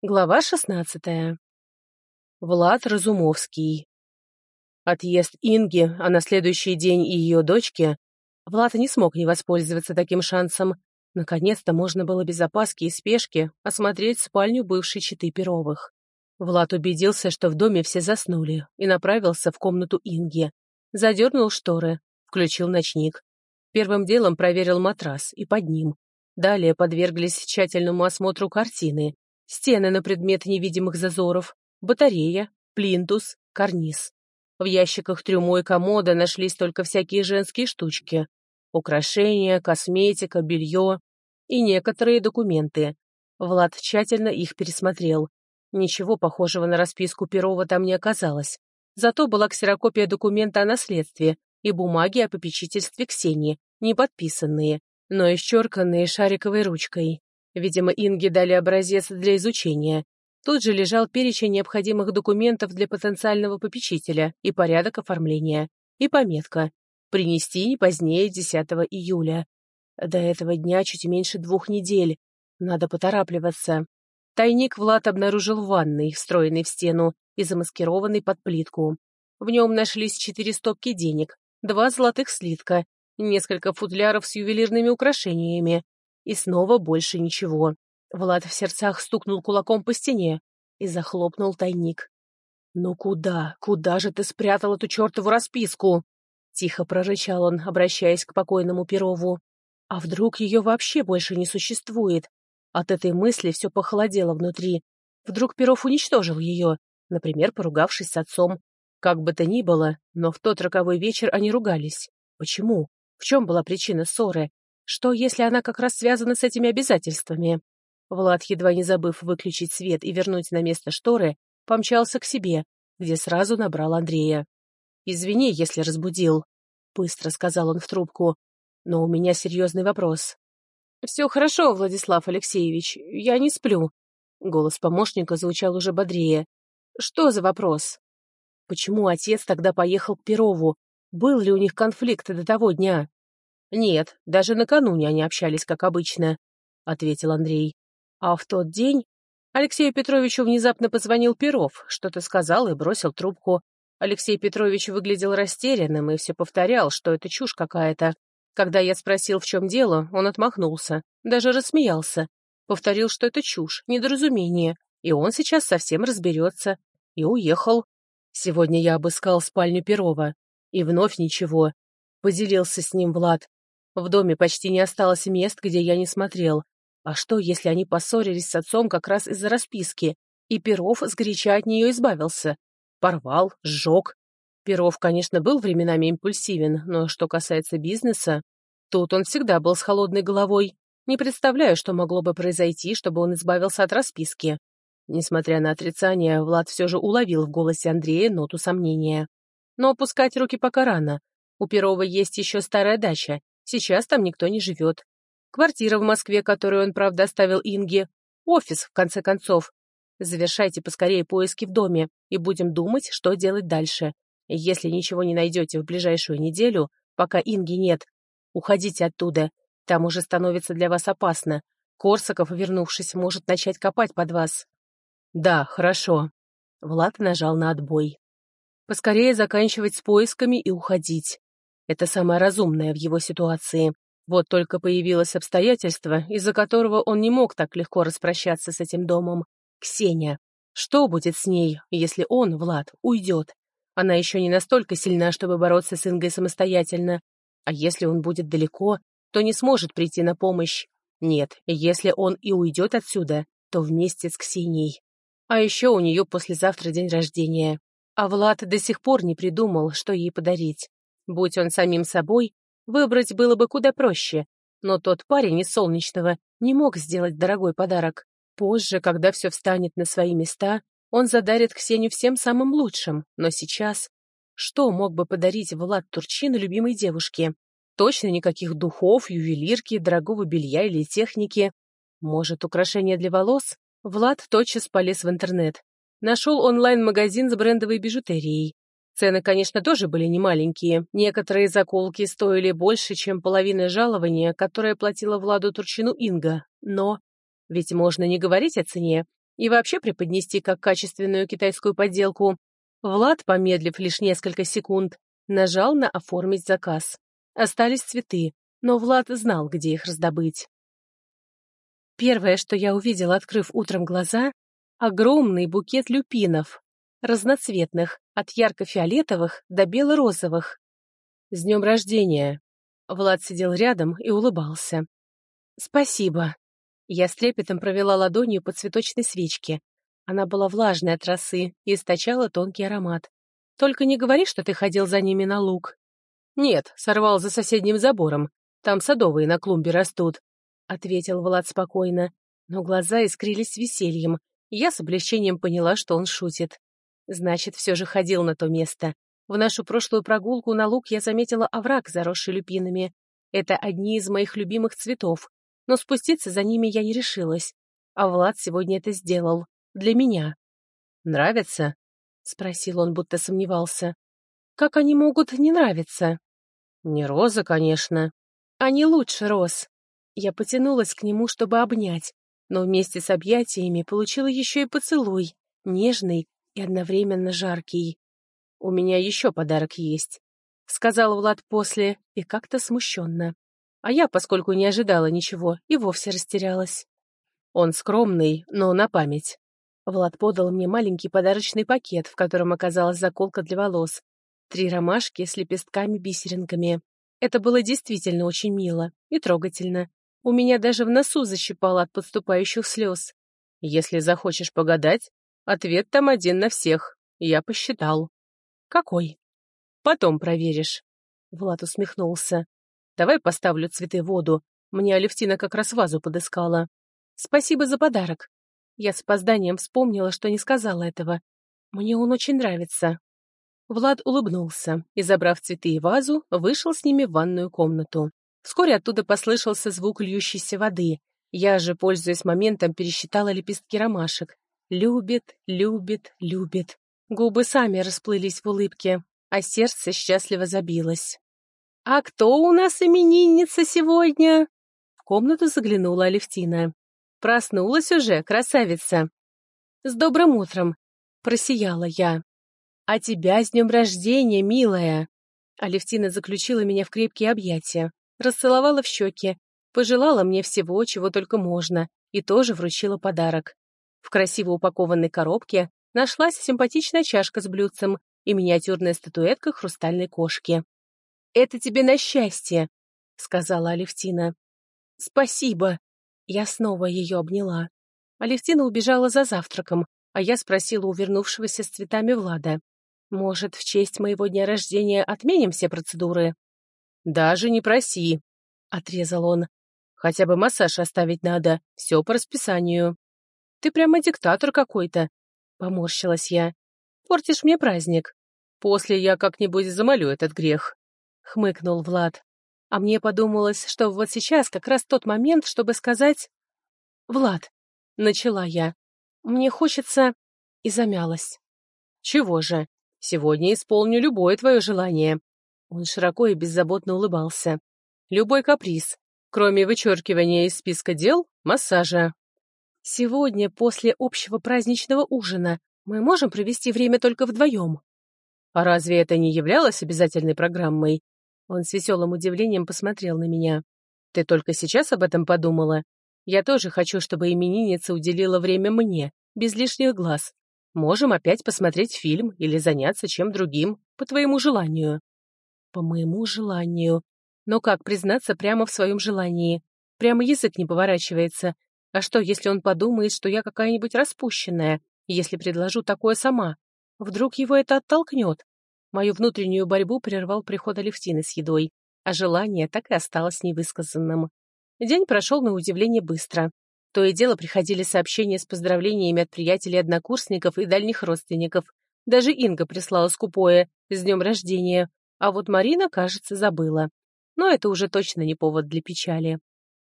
Глава шестнадцатая. Влад Разумовский. Отъезд Инги, а на следующий день и ее дочки, Влад не смог не воспользоваться таким шансом. Наконец-то можно было без опаски и спешки осмотреть спальню бывшей четы Перовых. Влад убедился, что в доме все заснули, и направился в комнату Инги. Задернул шторы, включил ночник. Первым делом проверил матрас и под ним. Далее подверглись тщательному осмотру картины, стены на предмет невидимых зазоров, батарея, плинтус, карниз. В ящиках трюмо и комода нашлись только всякие женские штучки. Украшения, косметика, белье и некоторые документы. Влад тщательно их пересмотрел. Ничего похожего на расписку Перова там не оказалось. Зато была ксерокопия документа о наследстве и бумаги о попечительстве Ксении, не подписанные, но исчерканные шариковой ручкой. Видимо, Инге дали образец для изучения. Тут же лежал перечень необходимых документов для потенциального попечителя и порядок оформления. И пометка «Принести не позднее 10 июля». До этого дня чуть меньше двух недель. Надо поторапливаться. Тайник Влад обнаружил в ванной, встроенный в стену и замаскированный под плитку. В нем нашлись четыре стопки денег, два золотых слитка, несколько футляров с ювелирными украшениями, и снова больше ничего. Влад в сердцах стукнул кулаком по стене и захлопнул тайник. «Ну куда, куда же ты спрятал эту чертову расписку?» Тихо прорычал он, обращаясь к покойному Перову. «А вдруг ее вообще больше не существует?» От этой мысли все похолодело внутри. Вдруг Перов уничтожил ее, например, поругавшись с отцом. Как бы то ни было, но в тот роковой вечер они ругались. Почему? В чем была причина ссоры? Что, если она как раз связана с этими обязательствами? Влад, едва не забыв выключить свет и вернуть на место шторы, помчался к себе, где сразу набрал Андрея. «Извини, если разбудил», — быстро сказал он в трубку. «Но у меня серьезный вопрос». «Все хорошо, Владислав Алексеевич, я не сплю». Голос помощника звучал уже бодрее. «Что за вопрос?» «Почему отец тогда поехал к Перову? Был ли у них конфликт до того дня?» «Нет, даже накануне они общались, как обычно», — ответил Андрей. «А в тот день Алексею Петровичу внезапно позвонил Перов, что-то сказал и бросил трубку. Алексей Петрович выглядел растерянным и все повторял, что это чушь какая-то. Когда я спросил, в чем дело, он отмахнулся, даже рассмеялся. Повторил, что это чушь, недоразумение, и он сейчас совсем разберется. И уехал. Сегодня я обыскал спальню Перова. И вновь ничего. Поделился с ним Влад. В доме почти не осталось мест, где я не смотрел. А что, если они поссорились с отцом как раз из-за расписки, и Перов сгоряча от нее избавился? Порвал, сжег. Перов, конечно, был временами импульсивен, но что касается бизнеса, тут он всегда был с холодной головой. Не представляю, что могло бы произойти, чтобы он избавился от расписки. Несмотря на отрицание, Влад все же уловил в голосе Андрея ноту сомнения. Но опускать руки пока рано. У Перова есть еще старая дача, Сейчас там никто не живет. Квартира в Москве, которую он, правда, оставил Инге. Офис, в конце концов. Завершайте поскорее поиски в доме и будем думать, что делать дальше. Если ничего не найдете в ближайшую неделю, пока Инги нет, уходите оттуда. Там уже становится для вас опасно. Корсаков, вернувшись, может начать копать под вас. Да, хорошо. Влад нажал на отбой. Поскорее заканчивать с поисками и уходить. Это самое разумное в его ситуации. Вот только появилось обстоятельство, из-за которого он не мог так легко распрощаться с этим домом. Ксения. Что будет с ней, если он, Влад, уйдет? Она еще не настолько сильна, чтобы бороться с Ингой самостоятельно. А если он будет далеко, то не сможет прийти на помощь. Нет, если он и уйдет отсюда, то вместе с Ксенией. А еще у нее послезавтра день рождения. А Влад до сих пор не придумал, что ей подарить. Будь он самим собой, выбрать было бы куда проще. Но тот парень из Солнечного не мог сделать дорогой подарок. Позже, когда все встанет на свои места, он задарит Ксению всем самым лучшим. Но сейчас... Что мог бы подарить Влад Турчин любимой девушке? Точно никаких духов, ювелирки, дорогого белья или техники. Может, украшения для волос? Влад тотчас полез в интернет. Нашел онлайн-магазин с брендовой бижутерией. Цены, конечно, тоже были немаленькие. Некоторые заколки стоили больше, чем половина жалования, которое платила Владу Турчину Инга. Но ведь можно не говорить о цене. и вообще преподнести как качественную китайскую подделку. Влад, помедлив лишь несколько секунд, нажал на «Оформить заказ». Остались цветы, но Влад знал, где их раздобыть. Первое, что я увидела, открыв утром глаза, огромный букет люпинов, разноцветных, от ярко-фиолетовых до бело-розовых. «С днем рождения!» Влад сидел рядом и улыбался. «Спасибо». Я с трепетом провела ладонью по цветочной свечке. Она была влажной от росы и источала тонкий аромат. «Только не говори, что ты ходил за ними на луг». «Нет, сорвал за соседним забором. Там садовые на клумбе растут», — ответил Влад спокойно. Но глаза искрились весельем, я с облегчением поняла, что он шутит. Значит, все же ходил на то место. В нашу прошлую прогулку на луг я заметила овраг, заросший люпинами. Это одни из моих любимых цветов, но спуститься за ними я не решилась. А Влад сегодня это сделал. Для меня. «Нравится?» — спросил он, будто сомневался. «Как они могут не нравиться?» «Не роза, конечно». «Они лучше роз». Я потянулась к нему, чтобы обнять, но вместе с объятиями получила еще и поцелуй, нежный и одновременно жаркий. «У меня еще подарок есть», — сказал Влад после, и как-то смущенно. А я, поскольку не ожидала ничего, и вовсе растерялась. Он скромный, но на память. Влад подал мне маленький подарочный пакет, в котором оказалась заколка для волос. Три ромашки с лепестками-бисеринками. Это было действительно очень мило и трогательно. У меня даже в носу защипало от подступающих слез. Если захочешь погадать, ответ там один на всех. Я посчитал. «Какой?» «Потом проверишь». Влад усмехнулся. «Давай поставлю цветы в воду. Мне Алевтина как раз вазу подыскала. Спасибо за подарок». Я с опозданием вспомнила, что не сказала этого. Мне он очень нравится. Влад улыбнулся и, забрав цветы и вазу, вышел с ними в ванную комнату. Вскоре оттуда послышался звук льющейся воды. Я же, пользуясь моментом, пересчитала лепестки ромашек. Любит, любит, любит. Губы сами расплылись в улыбке, а сердце счастливо забилось. «А кто у нас именинница сегодня?» В комнату заглянула Алевтина. «Проснулась уже, красавица!» «С добрым утром!» — просияла я. «А тебя с днем рождения, милая!» Алевтина заключила меня в крепкие объятия, расцеловала в щеки, пожелала мне всего, чего только можно, и тоже вручила подарок. В красиво упакованной коробке нашлась симпатичная чашка с блюдцем и миниатюрная статуэтка хрустальной кошки. «Это тебе на счастье», — сказала Алевтина. «Спасибо». Я снова ее обняла. Алевтина убежала за завтраком, а я спросила у вернувшегося с цветами Влада. «Может, в честь моего дня рождения отменим все процедуры?» «Даже не проси», — отрезал он. «Хотя бы массаж оставить надо, все по расписанию». «Ты прямо диктатор какой-то», Поморщилась я. «Портишь мне праздник. После я как-нибудь замолю этот грех», — хмыкнул Влад. А мне подумалось, что вот сейчас как раз тот момент, чтобы сказать... «Влад», — начала я, — «мне хочется...» И замялась. «Чего же? Сегодня исполню любое твое желание». Он широко и беззаботно улыбался. «Любой каприз, кроме вычеркивания из списка дел, массажа». Сегодня, после общего праздничного ужина, мы можем провести время только вдвоем. А разве это не являлось обязательной программой? Он с веселым удивлением посмотрел на меня. Ты только сейчас об этом подумала? Я тоже хочу, чтобы именинница уделила время мне, без лишних глаз. Можем опять посмотреть фильм или заняться чем другим, по твоему желанию. По моему желанию. Но как признаться прямо в своем желании? Прямо язык не поворачивается. А что, если он подумает, что я какая-нибудь распущенная, если предложу такое сама? Вдруг его это оттолкнет? Мою внутреннюю борьбу прервал приход Алевтины с едой, а желание так и осталось невысказанным. День прошел на удивление быстро. То и дело приходили сообщения с поздравлениями от приятелей-однокурсников и дальних родственников. Даже Инга прислала скупое «С днем рождения», а вот Марина, кажется, забыла. Но это уже точно не повод для печали.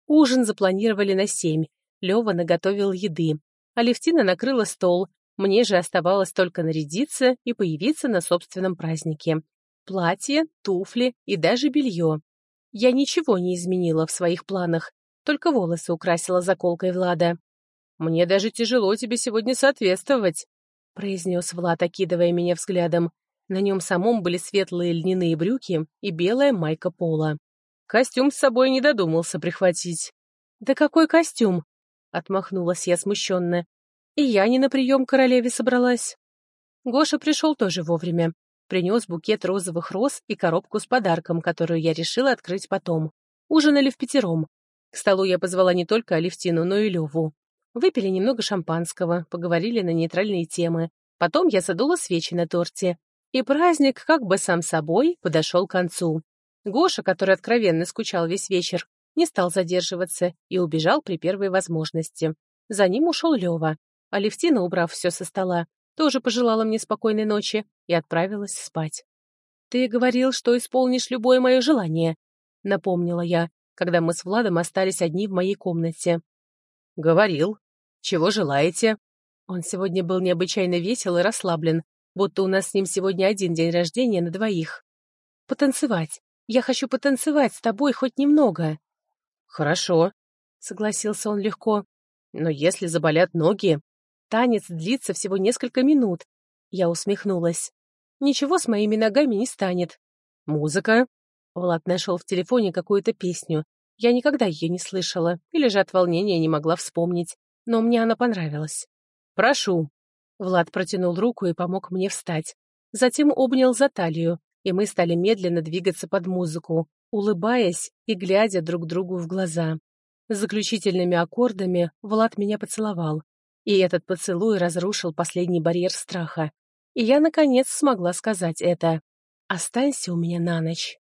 Ужин запланировали на семь, Лёва наготовил еды. Алевтина накрыла стол. Мне же оставалось только нарядиться и появиться на собственном празднике. Платье, туфли и даже белье. Я ничего не изменила в своих планах, только волосы украсила заколкой Влада. «Мне даже тяжело тебе сегодня соответствовать», — произнес Влад, окидывая меня взглядом. На нем самом были светлые льняные брюки и белая майка пола. Костюм с собой не додумался прихватить. «Да какой костюм?» — отмахнулась я смущенно. «И я не на прием королеве собралась». Гоша пришел тоже вовремя. Принес букет розовых роз и коробку с подарком, которую я решила открыть потом. Ужинали в пятером. К столу я позвала не только Алевтину, но и Леву. Выпили немного шампанского, поговорили на нейтральные темы. Потом я задула свечи на торте. И праздник, как бы сам собой, подошел к концу. Гоша, который откровенно скучал весь вечер, не стал задерживаться и убежал при первой возможности. За ним ушел Лева. Алевтина, убрав все со стола, тоже пожелала мне спокойной ночи и отправилась спать. «Ты говорил, что исполнишь любое мое желание», — напомнила я, когда мы с Владом остались одни в моей комнате. «Говорил. Чего желаете?» Он сегодня был необычайно весел и расслаблен, будто у нас с ним сегодня один день рождения на двоих. «Потанцевать. Я хочу потанцевать с тобой хоть немного». «Хорошо», — согласился он легко. «Но если заболят ноги...» «Танец длится всего несколько минут». Я усмехнулась. «Ничего с моими ногами не станет». «Музыка?» Влад нашел в телефоне какую-то песню. Я никогда ее не слышала, или же от волнения не могла вспомнить. Но мне она понравилась. «Прошу». Влад протянул руку и помог мне встать. Затем обнял за талию, и мы стали медленно двигаться под музыку, улыбаясь и глядя друг другу в глаза. Заключительными аккордами Влад меня поцеловал, и этот поцелуй разрушил последний барьер страха. И я, наконец, смогла сказать это. «Останься у меня на ночь».